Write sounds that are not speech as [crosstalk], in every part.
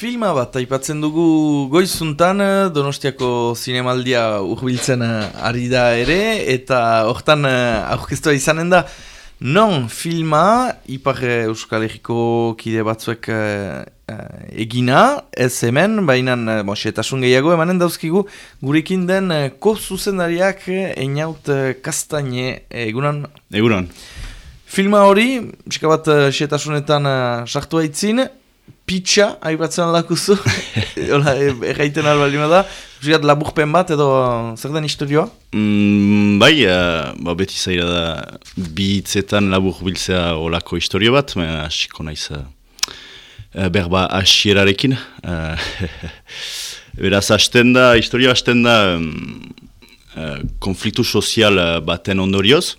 Filma bat, aipatzen dugu goizuntan, Donostiako zinemaldia urbiltzen ari da ere, eta hortan aurkeztua izanen da, non filma, ipar Euskal Herriko kide batzuek egina, ez hemen, baina bon, gehiago emanen dauzkigu, gurekin den ko zuzendariak einaut kastaine egunan. Egunan. Filma hori, pixka bat xetasunetan sartu haitzin, pitxa, haibatzen aldakuzu, [laughs] hola, erraiten albalima da, Zugat laburpen bat edo zer den historioa? Mm, bai, uh, ba, beti zaira da bi hitzetan labur biltzea olako historio bat, hasiko naiz uh, berba asierarekin. Uh, [laughs] beraz, hasten da, historia hasten da um, uh, konfliktu sozial baten ondorioz,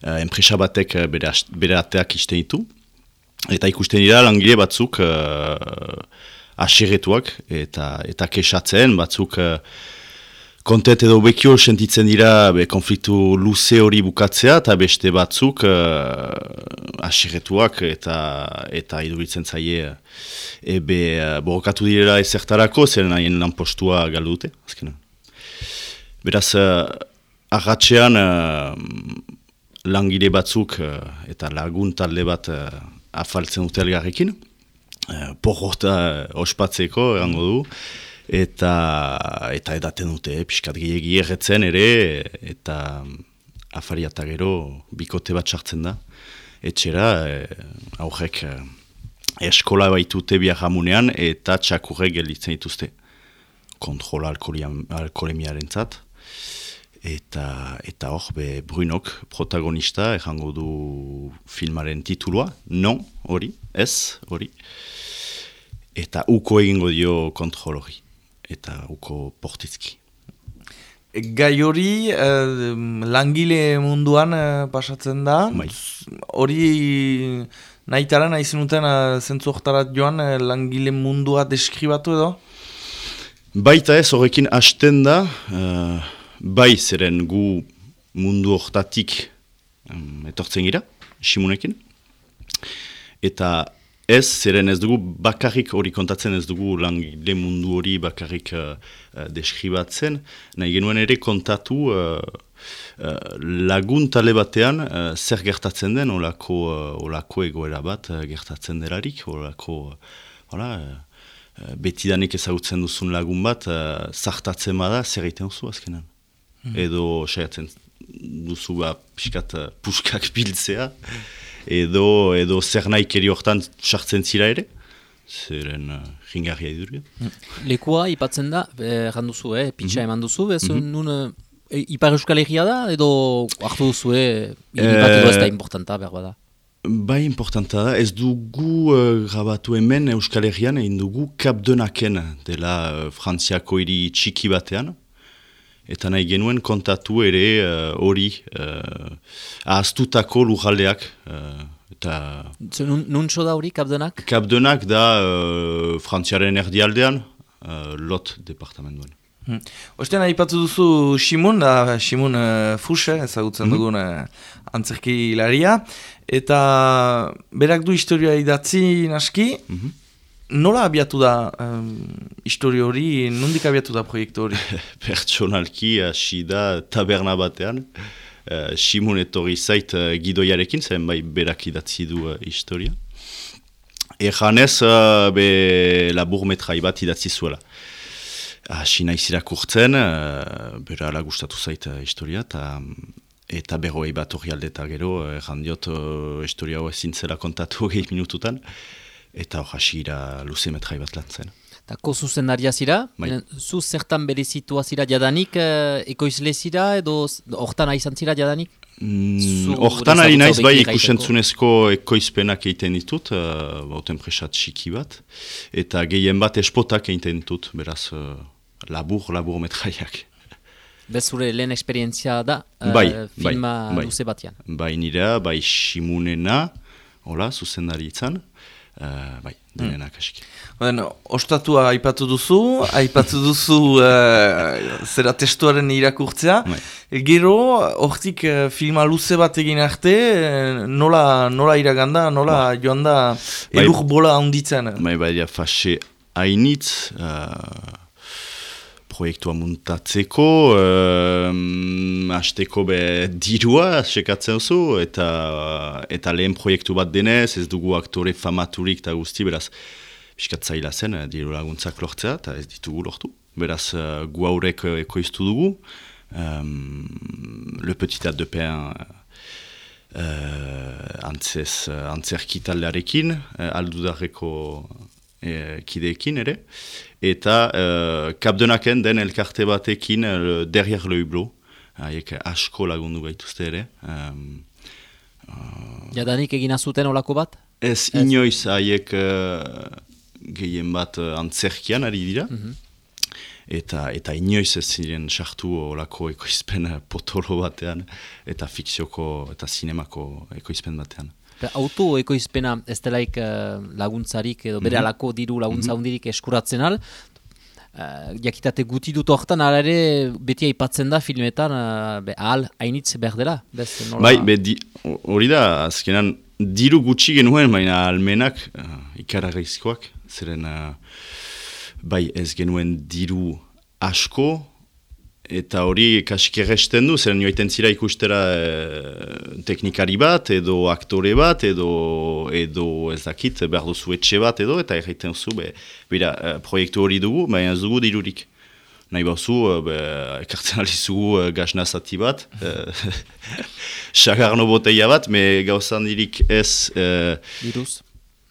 uh, enpresa batek bere, bere ateak isten ditu, eta ikusten dira langile batzuk uh, asiretuak eta eta kesatzen batzuk uh, kontet edo bekio sentitzen dira be, konfliktu luze hori bukatzea eta beste batzuk uh, asiretuak eta eta iduritzen zaie ebe uh, borokatu direla ezertarako zer haien lan postua galdu dute beraz uh, agatzean langile batzuk eta lagun talde bat afaltzen dute elgarrekin, uh, porrota ospatzeko, erango du, eta eta edaten dute, pixkat gehiagi erretzen ere, eta afariata gero bikote bat sartzen da. Etxera, eh, aurrek eh, eskola baitute biahamunean eta txakurrek gelditzen dituzte. Kontrola alkoholemiaren zat. Eta eta hor, be, Brunok protagonista, errango du filmaren titulua, non, hori, ez, hori. Eta uko egingo dio kontrol hori, eta uko portizki. Gai hori, eh, langile munduan eh, pasatzen da, bai. hori nahitara nahi zenuten eh, zentzu joan eh, langile mundua deskribatu edo? Baita ez, horrekin hasten da, eh, bai zeren gu mundu hortatik um, etortzen gira, simunekin. Eta ez, zeren ez dugu bakarrik hori kontatzen ez dugu langile mundu hori bakarrik uh, uh, deskribatzen, nahi genuen ere kontatu uh, uh, lagun tale batean uh, zer gertatzen den olako, uh, olako egoera bat uh, gertatzen delarik, olako, uh, hola, uh, betidanik ezagutzen duzun lagun bat, uh, zartatzen bada zer egiten duzu azkenan. Mhm. edo saiatzen duzu ba pixkat uh, puskak [laughs] biltzea, edo, edo zer nahi keri horretan sartzen zira ere, zeren uh, ringarria idurga. Mhm. Lekua ipatzen da, erran eh? pitsa mm eman duzu, bez, mm -hmm. nun, uh, ipar euskal egia da, edo hartu duzu, eh? edo ez da importanta, behar da. Bai, importanta da, ez dugu uh, grabatu hemen Euskal Herrian, egin dugu kapdenaken dela uh, frantziako hiri txiki batean, eta nahi genuen kontatu ere eh, hori uh, ahaztutako lujaldeak. Uh, eta... Nun so da hori, kapdenak? Kapdenak da uh, frantziaren erdialdean, uh, lot departamentoan. Hmm. Ostean aipatu duzu Simun, da Simun uh, Fuse, ezagutzen mm -hmm. dugun uh, antzerki hilaria, eta berak du historia idatzi naski, mm Nola abiatu da um, histori hori, nondik abiatu da proiektu hori? [laughs] Pertsonalki, hasi da taberna batean. Uh, Simun etorri zait uh, gidoiarekin, zen bai berak idatzi du uh, historia. Ejanez, uh, be labur metrai bat idatzi zuela. Hasi nahi zirak urtzen, uh, bera ala gustatu zait uh, historia, ta, eta berroi bat hori aldeta gero, ejan diot uh, historia hori zintzela kontatu [laughs] gehi minututan eta hor hasira luze metrai bat lan zen. Eta ko zuzen zira, bai. zu zertan bere zira jadanik, eh, ekoizle zira edo hortan izan zira jadanik? Mm, hortan mm, ari naiz bai ikusentzunezko ekoizpenak egiten ditut, uh, bauten presat txiki bat, eta gehien bat espotak egiten ditut, beraz uh, labur, labur metraiak. Bezure lehen esperientzia da, uh, bai, filma bai, luze batean. Bai nire, bai simunena, hola, zuzendari itzan, Uh, bai, denenak asik. Bueno, ostatua aipatu duzu, aipatu duzu uh, zera testuaren irakurtzea. Bai. gero, hortik uh, filma luze bat egin arte, uh, nola, nola iraganda, nola ba. joan da bai. elur bola handitzen. Bai, bai, ja, fase hainitz, proiektua muntatzeko, uh, hasteko be dirua, sekatzen zu, eta, eta lehen proiektu bat denez, ez dugu aktore famaturik eta guzti, beraz, biskatzaila zen, diru laguntzak lortzea, eta ez ditugu lortu beraz uh, gu uh, ekoiztu dugu. Um, le petit ad de pain uh, antzez, uh, antzerki taldearekin, uh, aldudarreko uh, kideekin ere. Eta uh, kapdenaken den elkarte batekin uh, derriar le hublot. Haiek asko lagundu gaituzte ere. Um, uh, Jadanik egin azuten olako bat? Ez, inoiz haiek uh, gehien bat uh, antzerkian ari dira. Mhm eta eta inoiz ez ziren sartu olako ekoizpen potolo batean eta fikzioko eta zinemako ekoizpen batean. Auto ekoizpena ez delaik uh, laguntzarik edo bere mhm. alako diru laguntza mm -hmm. eskuratzen al, uh, jakitate guti dut horretan, ala ere beti aipatzen da filmetan, uh, be, ahal hainitz behar dela? Bai, hori da, azkenan diru gutxi genuen, baina almenak uh, ikararrizkoak, zeren bai ez genuen diru asko, eta hori kasik erresten du, zer nioiten zira ikustera e, teknikari bat, edo aktore bat, edo, edo ez dakit, behar duzu etxe bat, edo, eta erreiten zu, be, bera, e, proiektu hori dugu, baina ez dugu dirurik. Nahi bauzu, e, ekartzen alizugu gazna zati bat, [laughs] sagarno boteia bat, me gauzan dirik ez... Diruz?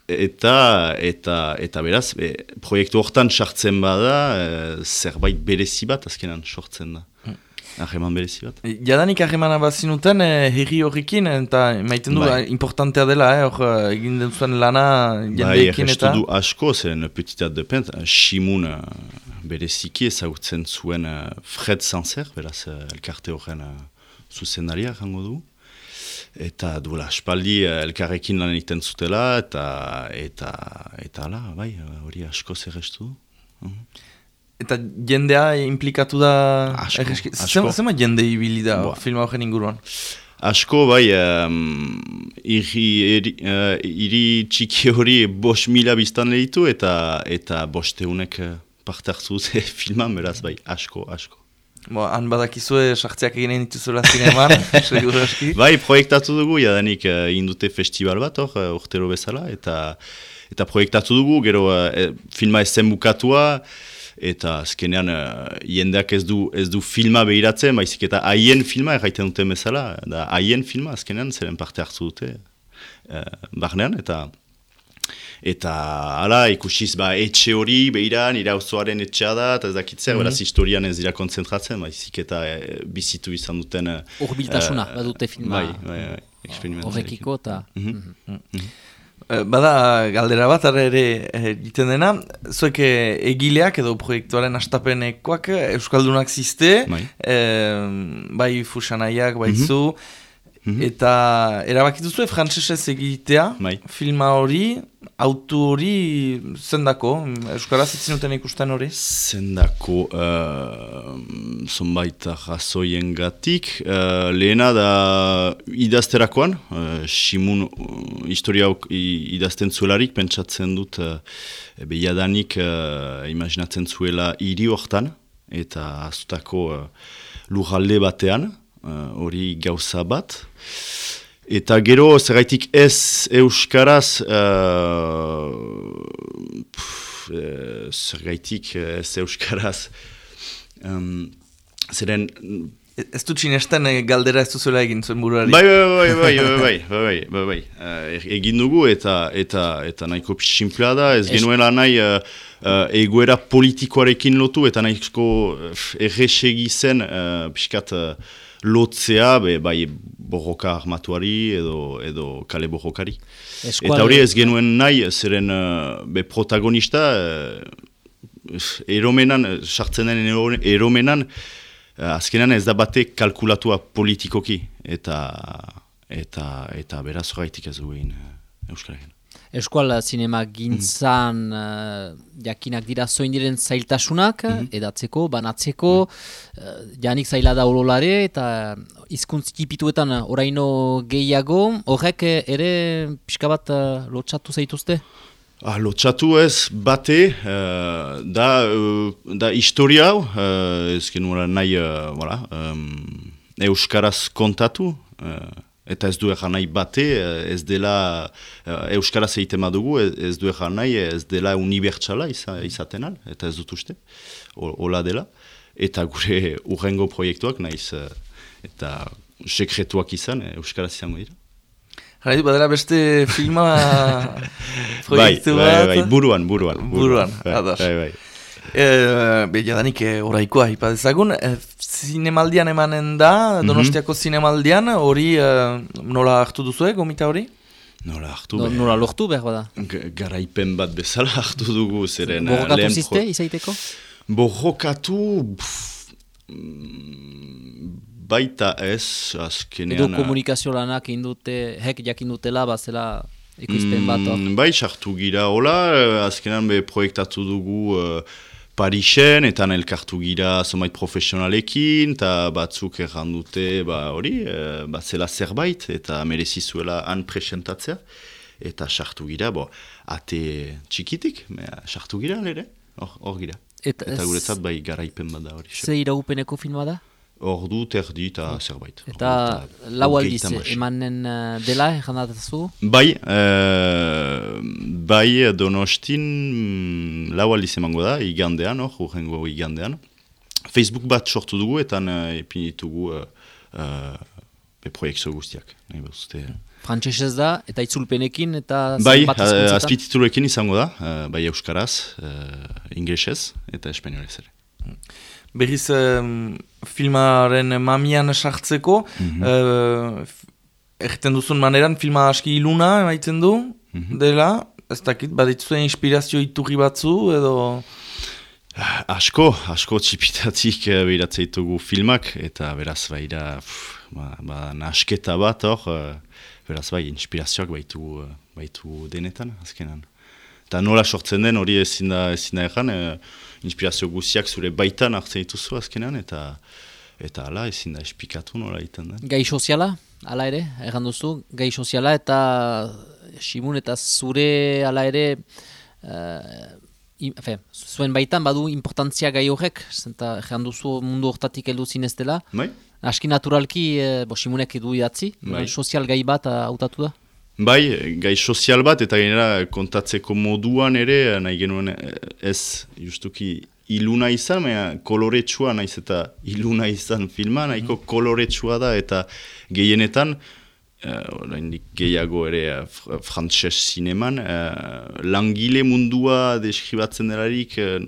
Eta eta eta beraz e, proiektu hortan sartzen bada e, zerbait berezi bat azkenan sortzen da mm. Ahreman berezi bat. E, jadanik ahreman abazinuten e, herri horrekin eta maiten du bai. importantea dela eh, hor egin den zuen lana jendeekin bai, eta... du asko zen petitat de pent, simun uh, bereziki ezagutzen zuen uh, Fred Sanzer, beraz uh, elkarte horren uh, zuzendaria jango du eta duela espaldi eh, elkarrekin lan egiten zutela eta eta eta ala, bai, hori asko zerrestu du. Mhm. Eta jendea implikatu da... Asko, erreski, asko. Zema jende ibili da filma horren inguruan? Asko, bai, um, iri, iri, uh, iri txiki hori bos mila biztan lehitu eta eta bosteunek eh, parte hartu [laughs] filman, beraz, bai, asko, asko. Bo, han badakizue sartzeak eginen dituzula zineman, [laughs] seguro eski. Bai, proiektatu dugu, jadanik uh, indute festival bat hor, uh, urtero bezala, eta eta proiektatu dugu, gero uh, filma ez zen bukatua, eta azkenean uh, jendeak ez du, ez du filma behiratzen, baizik eta haien filma erraiten dute bezala, da haien filma azkenean zeren parte hartu dute uh, barnean, eta eta hala ikusiz ba etxe hori behiran irauzoaren etxea da eta ez dakitzer, mm -hmm. beraz historian ez dira konzentratzen, baizik eta e, bizitu izan duten Urbiltasuna, uh, badute filma bai, bai, bai, horrekiko eta mm -hmm. mm -hmm. Bada galdera bat ere egiten dena, zuek egileak edo proiektuaren astapenekoak Euskaldunak ziste, bai, e, bai fusanaiak, bai mhm. zu, -hmm. Eta erabakitu zuen frantzesez egitea, Mai. filma hori, autu hori zendako, Euskaraz itzin duten ikusten hori? Zendako, uh, zonbait razoien gatik, uh, lehena da idazterakoan, uh, Simun uh, historia idazten zuelarik, pentsatzen dut, uh, behiadanik uh, imaginatzen zuela hiri hortan, eta azutako uh, lujalde batean, hori uh, gauza bat, Eta gero, zergaitik ez euskaraz, eh, uh, pf, e, eh, zergaitik ez euskaraz, um, zeren... Ez dut sinesten eh, galdera ez duzuela egin zuen buruari. Bai, bai, bai, bai, bai, bai, bai, bai, bai, bai. E-, egin dugu eta, eta, eta nahiko simplea da, ez genuela nahi uh, egoera politikoarekin lotu eta nahiko erresegi zen uh, pixkat uh, lotzea, be, bai, borroka armatuari edo, edo kale borrokari. Eta hori ez genuen nahi, zeren uh, be protagonista, uh, eromenan, sartzen den eromenan, uh, azkenan ez da bate kalkulatua politikoki, eta eta eta beraz horretik ez duen uh, eskual zinema gintzan uh, jakinak dira zoin diren zailtasunak, mm edatzeko, banatzeko, uh, janik zaila da ololare, eta hizkuntz tipituetan oraino gehiago, horrek ere pixka bat uh, lotxatu zaituzte? Ah, lotxatu ez bate, uh, da, uh, da historia hau, uh, ez genuen nahi, uh, voilà, um, euskaraz kontatu, eta ez du egan nahi bate, ez dela euskaraz egiten badugu, ez du egan nahi, ez dela unibertsala izaten al, eta ez dut uste, hola dela, eta gure [laughs] urrengo proiektuak nahiz, eta sekretuak izan, euskaraz izango dira. Jaraitu, badera beste [laughs] filma proiektu bai, bai, bai, buruan, buruan. Buruan, bai, ados. Bai, bai. E, be, jadanik e, oraikoa ipadezagun, e, zinemaldian emanen da, mhm. donostiako zinemaldian, hori e, nola hartu duzu, gomita hori? Nola hartu no, Nola lortu behar bada? Garaipen bat bezala hartu dugu, zeren... Borrokatu ziste, izaiteko? Borrokatu... Baita ez, azkenean... Edo komunikazio lanak indute, hek jakin dutela, bazela ikusten bat. Mm, bai, sartu gira, hola, azkenean be proiektatu dugu uh, Parixen, eta elkartu gira zomait profesionalekin, eta batzuk errandute, ba hori, uh, bat zela zerbait, eta merezizuela han presentatzea, eta sartu gira, bo, ate txikitik, sartu gira, ere, hor gira. Eta, eta guretzat bai garaipen bat da hori. Ze iraupeneko filma da? Ordu terdi eta zerbait. Eta lau aldiz emanen uh, dela, jandatzu? Bai, uh, bai donostin mm, lau aldiz emango da, igandean, hor, urrengo igandean. Facebook bat sortu dugu eta uh, epinitugu uh, uh, be proiektu guztiak. Frantsesez da, eta itzulpenekin, eta bai, uh, azpititulekin izango da, uh, bai euskaraz, uh, inglesez eta espainolez ere. Mm berriz filmaren mamian sartzeko, mm -hmm. uh, duzun maneran filma aski iluna emaitzen du, mhm. dela, ez dakit, baditzuen inspirazio iturri batzu, edo... Asko, asko txipitatik uh, behiratzea filmak, eta beraz baira, ba, ba, nasketa bat hor, uh, beraz bai, inspirazioak baitu, baitu denetan, azkenan. Eta nola sortzen den hori ezin da, ezin da inspirazio guziak zure baitan hartzen dituzu azkenean, eta eta ala ezin da espikatu nola egiten da. Gai soziala, ala ere, erran duzu, gai soziala eta simun eta zure ala ere, uh, fe, zuen baitan badu importantzia gai horrek, zenta erran duzu mundu hortatik heldu zinez dela. Bai. Aski naturalki, uh, bo simunek edu idatzi, bai. sozial gai bat hautatu da? Bai, gai sozial bat eta gainera kontatzeko moduan ere, nahi genuen ez justuki iluna izan, mea koloretsua naiz eta iluna izan filma, nahiko mm. koloretsua da eta gehienetan, uh, gehiago ere uh, frantses zineman, uh, langile mundua deskribatzen delarik, uh,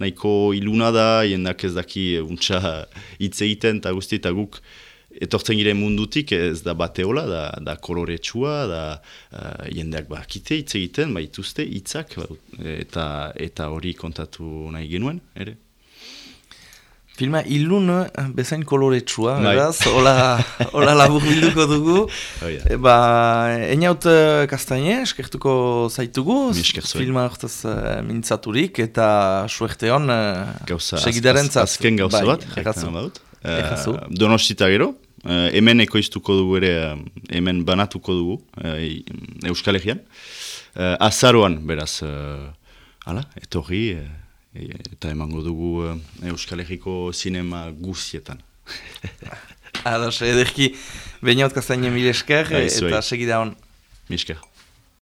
nahiko iluna da, jendak ez daki untsa hitz egiten eta guzti eta guk, etortzen gire mundutik ez da bateola, da, da koloretsua, da uh, jendeak bakite hitz egiten, baituzte hitzak eta eta hori kontatu nahi genuen, ere? Filma ilun bezain koloretsua, bai. beraz, hola, hola labur bilduko dugu. [laughs] Oh, yeah. ba, Einaut uh, Kastaine, eskertuko zaitugu, filma hortaz uh, mintzaturik, eta suerte hon segidaren zaz. Azken gauza bai, bat, Uh, Donostita gero, uh, hemen ekoiztuko dugu ere, uh, hemen banatuko dugu, uh, Euskal Herrian. Uh, azaroan, beraz, uh, ala, etorri, eta emango dugu uh, Euskal Herriko zinema guzietan. [laughs] Ados, ederki, bainaut kazainen mil esker, bai, eta segida hon. Misker.